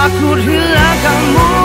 Aku hilang kamu.